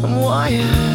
I'm wired.